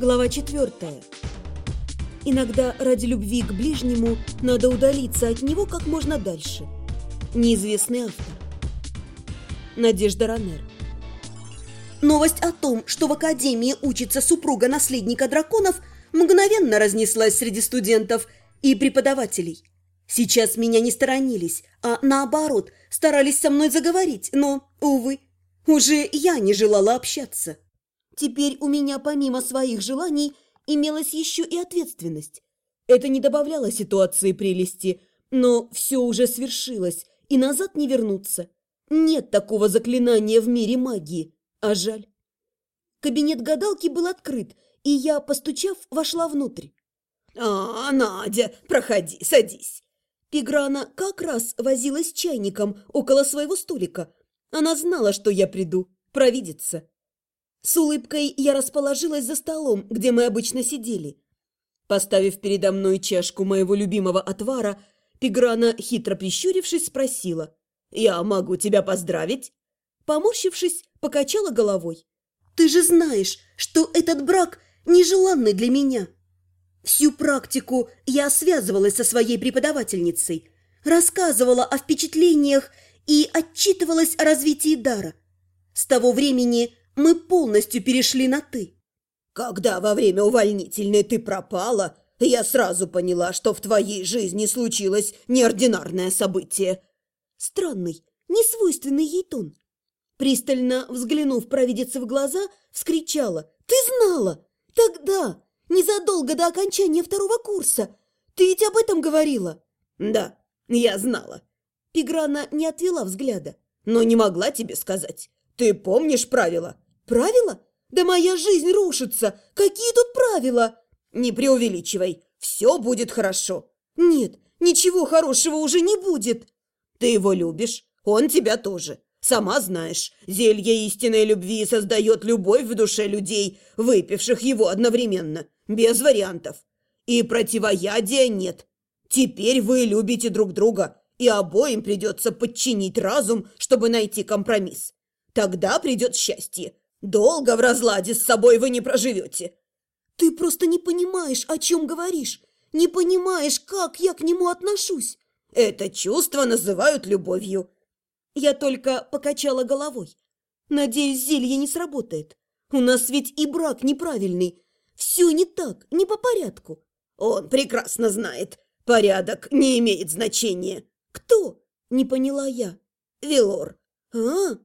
Глава четвертая. Иногда ради любви к ближнему надо удалиться от него как можно дальше. Неизвестный автор. Надежда Ранер. Новость о том, что в Академии учится супруга наследника драконов, мгновенно разнеслась среди студентов и преподавателей. Сейчас меня не сторонились, а наоборот, старались со мной заговорить, но, увы, уже я не желала общаться. Теперь у меня помимо своих желаний имелась еще и ответственность. Это не добавляло ситуации прелести, но все уже свершилось, и назад не вернуться. Нет такого заклинания в мире магии, а жаль. Кабинет гадалки был открыт, и я, постучав, вошла внутрь. «А, Надя, проходи, садись». Пиграна как раз возилась чайником около своего столика. Она знала, что я приду, провидится. С улыбкой я расположилась за столом, где мы обычно сидели. Поставив передо мной чашку моего любимого отвара, Пиграна, хитро прищурившись, спросила. «Я могу тебя поздравить?» Поморщившись, покачала головой. «Ты же знаешь, что этот брак нежеланный для меня!» Всю практику я связывалась со своей преподавательницей, рассказывала о впечатлениях и отчитывалась о развитии дара. С того времени мы полностью перешли на «ты». Когда во время увольнительной ты пропала, я сразу поняла, что в твоей жизни случилось неординарное событие. Странный, несвойственный ей тон. Пристально взглянув провидице в глаза, вскричала. «Ты знала! Тогда, незадолго до окончания второго курса! Ты ведь об этом говорила!» «Да, я знала». Пиграна не отвела взгляда. «Но не могла тебе сказать. Ты помнишь правила?» «Правила? Да моя жизнь рушится! Какие тут правила?» «Не преувеличивай, все будет хорошо». «Нет, ничего хорошего уже не будет». «Ты его любишь, он тебя тоже. Сама знаешь, зелье истинной любви создает любовь в душе людей, выпивших его одновременно, без вариантов. И противоядия нет. Теперь вы любите друг друга, и обоим придется подчинить разум, чтобы найти компромисс. Тогда придет счастье. Долго в разладе с собой вы не проживете. Ты просто не понимаешь, о чем говоришь. Не понимаешь, как я к нему отношусь. Это чувство называют любовью. Я только покачала головой. Надеюсь, зелье не сработает. У нас ведь и брак неправильный. Все не так, не по порядку. Он прекрасно знает. Порядок не имеет значения. Кто? Не поняла я. Велор. А,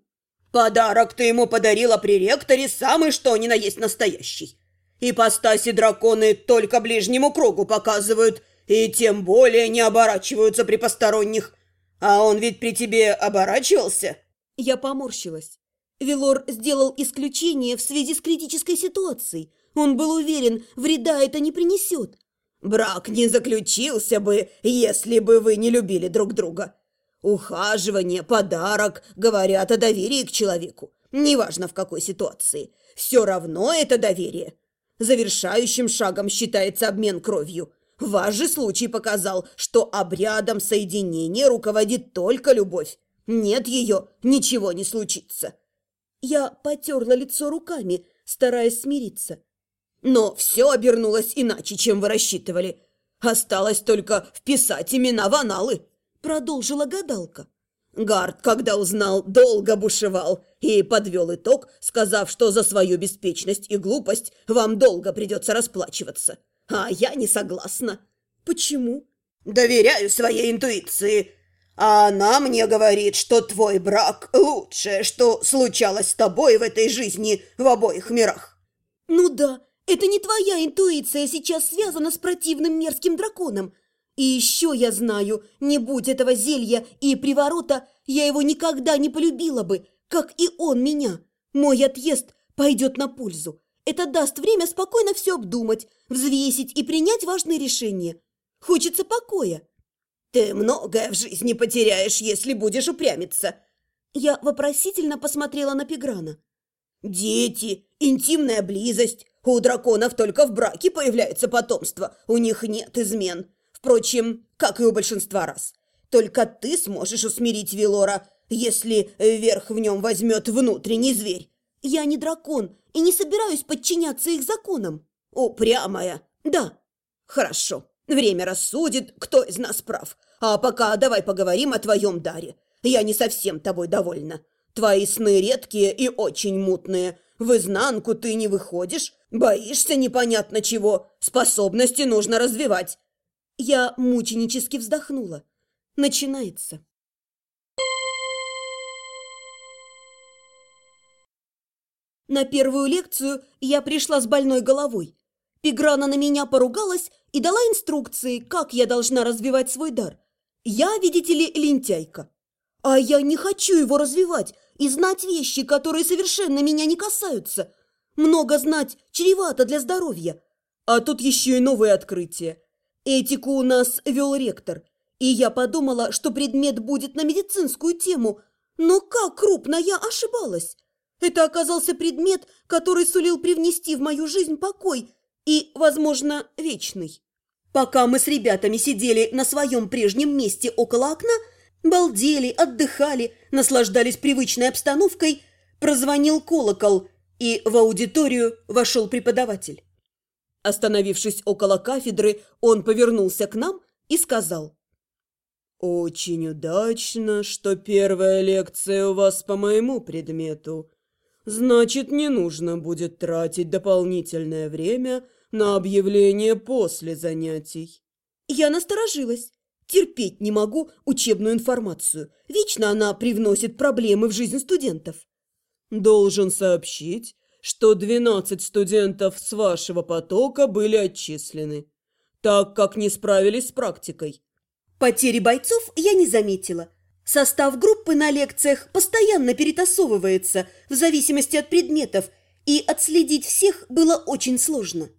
Подарок ты ему подарила при ректоре самый что ни на есть настоящий. Ипостаси драконы только ближнему кругу показывают, и тем более не оборачиваются при посторонних. А он ведь при тебе оборачивался?» Я поморщилась. Велор сделал исключение в связи с критической ситуацией. Он был уверен, вреда это не принесет. «Брак не заключился бы, если бы вы не любили друг друга. Ухаживание, подарок говорят о доверии к человеку. Неважно в какой ситуации. Все равно это доверие. Завершающим шагом считается обмен кровью. Ваш же случай показал, что обрядом соединения руководит только любовь. Нет ее, ничего не случится. Я потерла лицо руками, стараясь смириться. Но все обернулось иначе, чем вы рассчитывали. Осталось только вписать имена в аналы продолжила гадалка. Гард, когда узнал, долго бушевал и подвел итог, сказав, что за свою беспечность и глупость вам долго придется расплачиваться. А я не согласна. Почему? Доверяю своей интуиции. А она мне говорит, что твой брак лучшее, что случалось с тобой в этой жизни в обоих мирах. Ну да, это не твоя интуиция сейчас связана с противным мерзким драконом, и еще я знаю, не будь этого зелья и приворота, я его никогда не полюбила бы, как и он меня. Мой отъезд пойдет на пользу. Это даст время спокойно все обдумать, взвесить и принять важные решения. Хочется покоя. Ты многое в жизни потеряешь, если будешь упрямиться. Я вопросительно посмотрела на Пеграна. Дети, интимная близость. У драконов только в браке появляется потомство, у них нет измен. Впрочем, как и у большинства раз. Только ты сможешь усмирить Велора, если верх в нем возьмет внутренний зверь. Я не дракон и не собираюсь подчиняться их законам. Упрямая. Да. Хорошо. Время рассудит, кто из нас прав. А пока давай поговорим о твоем даре. Я не совсем тобой довольна. Твои сны редкие и очень мутные. В изнанку ты не выходишь, боишься непонятно чего. Способности нужно развивать. Я мученически вздохнула. Начинается. На первую лекцию я пришла с больной головой. Пиграна на меня поругалась и дала инструкции, как я должна развивать свой дар. Я, видите ли, лентяйка. А я не хочу его развивать и знать вещи, которые совершенно меня не касаются. Много знать чревато для здоровья. А тут еще и новое открытие. Этику у нас вел ректор, и я подумала, что предмет будет на медицинскую тему. Но как крупно я ошибалась! Это оказался предмет, который сулил привнести в мою жизнь покой и, возможно, вечный. Пока мы с ребятами сидели на своем прежнем месте около окна, балдели, отдыхали, наслаждались привычной обстановкой, прозвонил колокол, и в аудиторию вошел преподаватель. Остановившись около кафедры, он повернулся к нам и сказал. «Очень удачно, что первая лекция у вас по моему предмету. Значит, не нужно будет тратить дополнительное время на объявление после занятий. Я насторожилась. Терпеть не могу учебную информацию. Вечно она привносит проблемы в жизнь студентов. Должен сообщить, что 12 студентов с вашего потока были отчислены, так как не справились с практикой. Потери бойцов я не заметила. Состав группы на лекциях постоянно перетасовывается в зависимости от предметов, и отследить всех было очень сложно.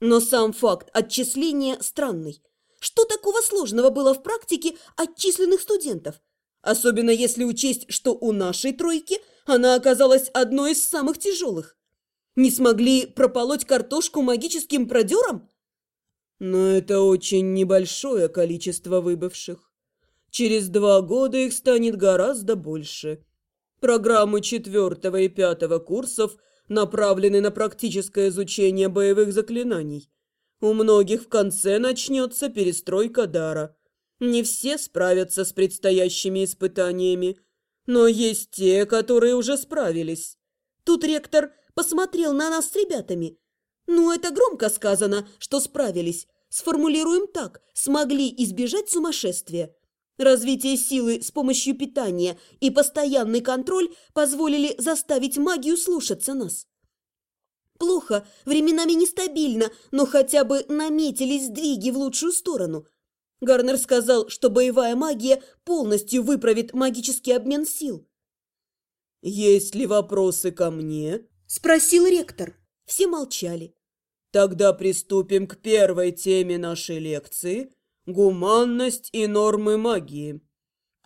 Но сам факт отчисления странный. Что такого сложного было в практике отчисленных студентов? Особенно если учесть, что у нашей тройки она оказалась одной из самых тяжелых. Не смогли прополоть картошку магическим продером? Но это очень небольшое количество выбывших. Через два года их станет гораздо больше. Программы четвертого и пятого курсов направлены на практическое изучение боевых заклинаний. У многих в конце начнется перестройка дара. Не все справятся с предстоящими испытаниями, но есть те, которые уже справились. Тут ректор посмотрел на нас с ребятами. Ну, это громко сказано, что справились. Сформулируем так, смогли избежать сумасшествия. Развитие силы с помощью питания и постоянный контроль позволили заставить магию слушаться нас. Плохо, временами нестабильно, но хотя бы наметились сдвиги в лучшую сторону. Гарнер сказал, что боевая магия полностью выправит магический обмен сил. «Есть ли вопросы ко мне?» – спросил ректор. Все молчали. «Тогда приступим к первой теме нашей лекции – Гуманность и нормы магии.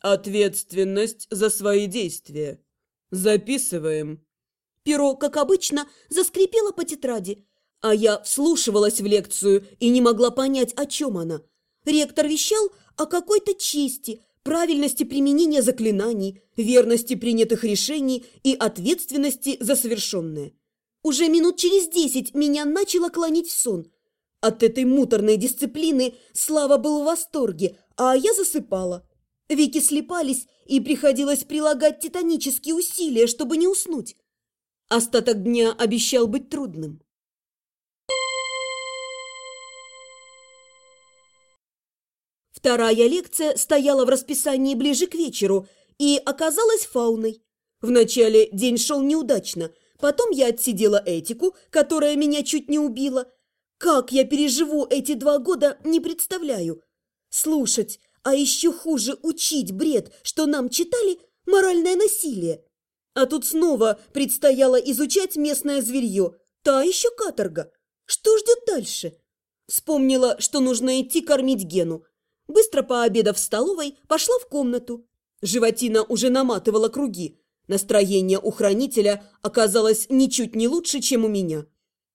Ответственность за свои действия. Записываем. Перо, как обычно, заскрипело по тетради, а я вслушивалась в лекцию и не могла понять, о чем она. Ректор вещал о какой-то чести, правильности применения заклинаний, верности принятых решений и ответственности за совершенное. Уже минут через десять меня начало клонить в сон – от этой муторной дисциплины Слава был в восторге, а я засыпала. Веки слепались, и приходилось прилагать титанические усилия, чтобы не уснуть. Остаток дня обещал быть трудным. Вторая лекция стояла в расписании ближе к вечеру и оказалась фауной. Вначале день шел неудачно, потом я отсидела этику, которая меня чуть не убила, как я переживу эти два года, не представляю. Слушать, а еще хуже учить бред, что нам читали, моральное насилие. А тут снова предстояло изучать местное зверье, та еще каторга. Что ждет дальше? Вспомнила, что нужно идти кормить Гену. Быстро пообедав в столовой, пошла в комнату. Животина уже наматывала круги. Настроение у хранителя оказалось ничуть не лучше, чем у меня.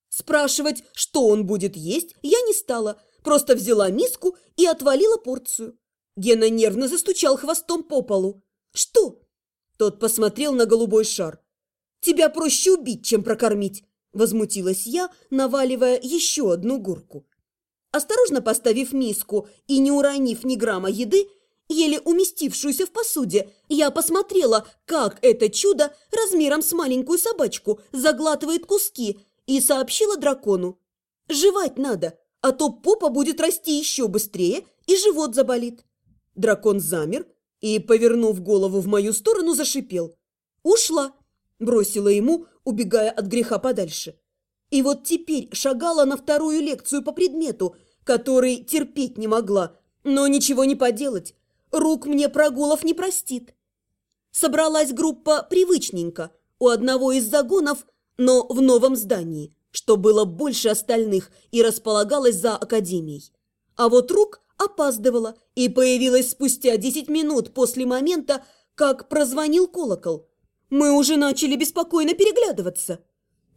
Спрашивать, что он будет есть, я не стала, просто взяла миску и отвалила порцию. Гена нервно застучал хвостом по полу. «Что?» Тот посмотрел на голубой шар. «Тебя проще убить, чем прокормить. Возмутилась я, наваливая еще одну горку. Осторожно поставив миску и не уронив ни грамма еды, еле уместившуюся в посуде, я посмотрела, как это чудо размером с маленькую собачку заглатывает куски, и сообщила дракону. «Жевать надо, а то попа будет расти еще быстрее и живот заболит». Дракон замер и, повернув голову в мою сторону, зашипел. «Ушла!» – бросила ему, убегая от греха подальше. И вот теперь шагала на вторую лекцию по предмету, который терпеть не могла, но ничего не поделать. Рук мне прогулов не простит. Собралась группа привычненько, у одного из загонов, но в новом здании, что было больше остальных и располагалось за академией. А вот рук опаздывала и появилась спустя 10 минут после момента, как прозвонил колокол. Мы уже начали беспокойно переглядываться.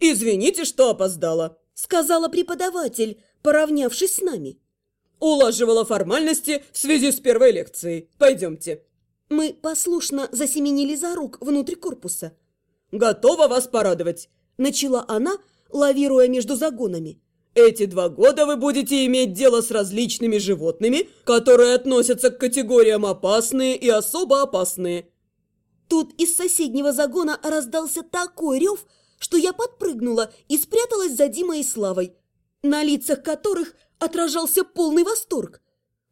«Извините, что опоздала», — сказала преподаватель, поравнявшись с нами. «Улаживала формальности в связи с первой лекцией. Пойдемте». Мы послушно засеменили за рук внутрь корпуса. «Готова вас порадовать», — начала она, лавируя между загонами. «Эти два года вы будете иметь дело с различными животными, которые относятся к категориям опасные и особо опасные». Тут из соседнего загона раздался такой рев, что я подпрыгнула и спряталась за Димой и Славой, на лицах которых отражался полный восторг.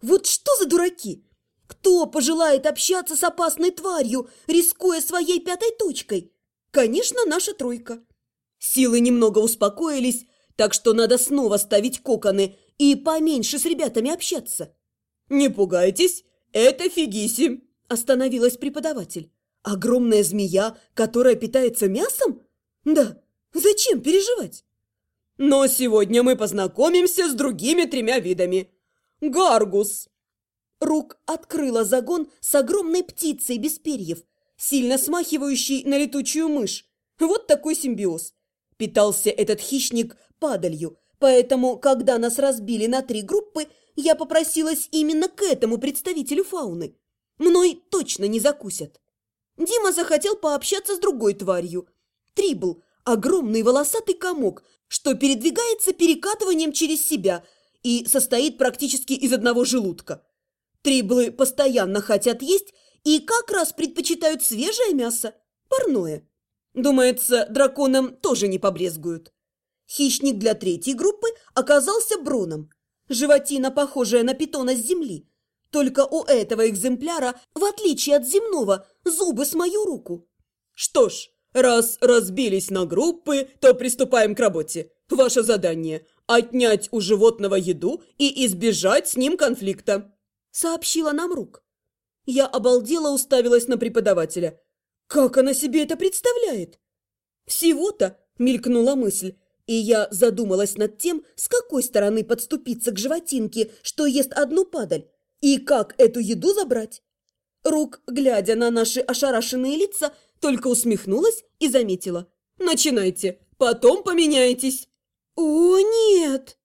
Вот что за дураки! Кто пожелает общаться с опасной тварью, рискуя своей пятой точкой? Конечно, наша тройка. Силы немного успокоились, так что надо снова ставить коконы и поменьше с ребятами общаться. «Не пугайтесь, это Фигиси», – остановилась преподаватель. «Огромная змея, которая питается мясом? Да, зачем переживать? Но сегодня мы познакомимся с другими тремя видами. Гаргус. Рук открыла загон с огромной птицей без перьев, сильно смахивающей на летучую мышь. Вот такой симбиоз. Питался этот хищник падалью, поэтому, когда нас разбили на три группы, я попросилась именно к этому представителю фауны. Мной точно не закусят. Дима захотел пообщаться с другой тварью – Трибл – огромный волосатый комок, что передвигается перекатыванием через себя и состоит практически из одного желудка. Триблы постоянно хотят есть и как раз предпочитают свежее мясо, парное. Думается, драконам тоже не побрезгуют. Хищник для третьей группы оказался броном. Животина, похожая на питона с земли. Только у этого экземпляра, в отличие от земного, зубы с мою руку. Что ж, Раз разбились на группы, то приступаем к работе. Ваше задание – отнять у животного еду и избежать с ним конфликта», – сообщила нам Рук. Я обалдела уставилась на преподавателя. Как она себе это представляет? Всего-то мелькнула мысль, и я задумалась над тем, с какой стороны подступиться к животинке, что ест одну падаль, и как эту еду забрать. Рук, глядя на наши ошарашенные лица, только усмехнулась и заметила. «Начинайте, потом поменяетесь». «О, нет!»